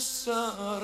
sarnaya.